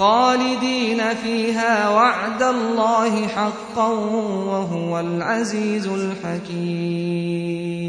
خالدين فيها وعد الله حقا وهو العزيز الحكيم.